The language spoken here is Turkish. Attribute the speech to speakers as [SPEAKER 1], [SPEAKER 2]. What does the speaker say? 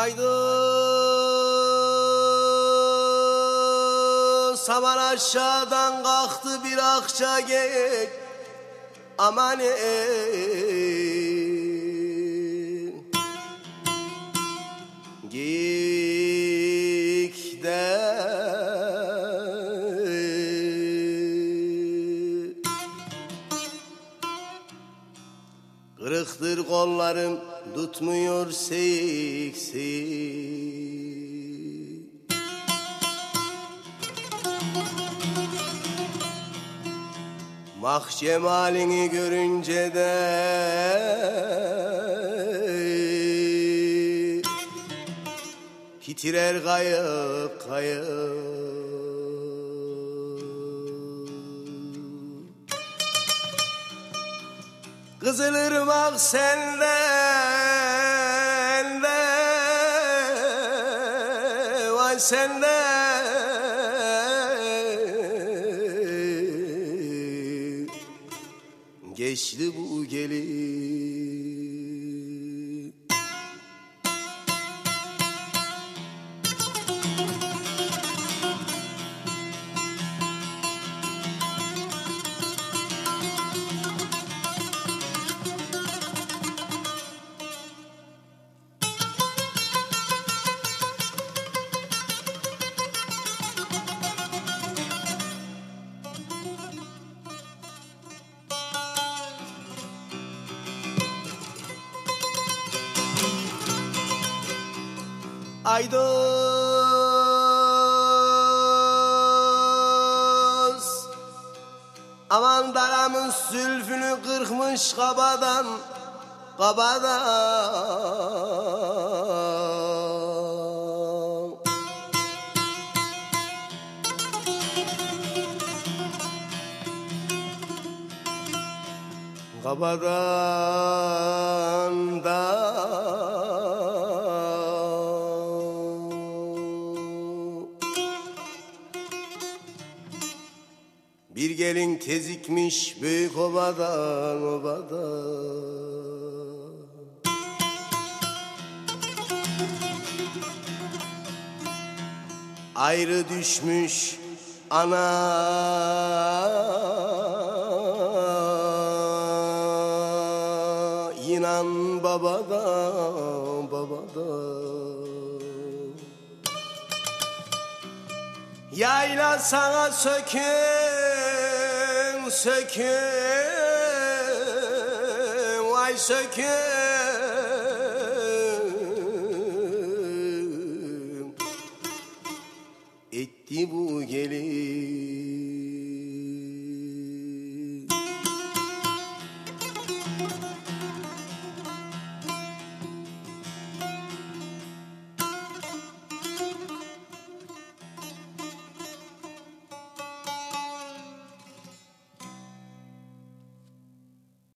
[SPEAKER 1] Haydi saman aşağıdan kalktı bir akça gek Aman Gik Kırıktır kollarım tutmuyor seyik seyik Mah cemalini görünce de Titrer kayıp kayıp Kızılırmak senden de Vay senden. Geçti bu gelin Aydos. Aman daramın sülfünü kırkmış kabadan Kabadan. Kabadan da Bir gelin tezikmiş büyük obadan obadan. Ayrı düşmüş ana. İnan babadan babadan. Yayla sana sökün söküm Vay söküm Etti bu gelin.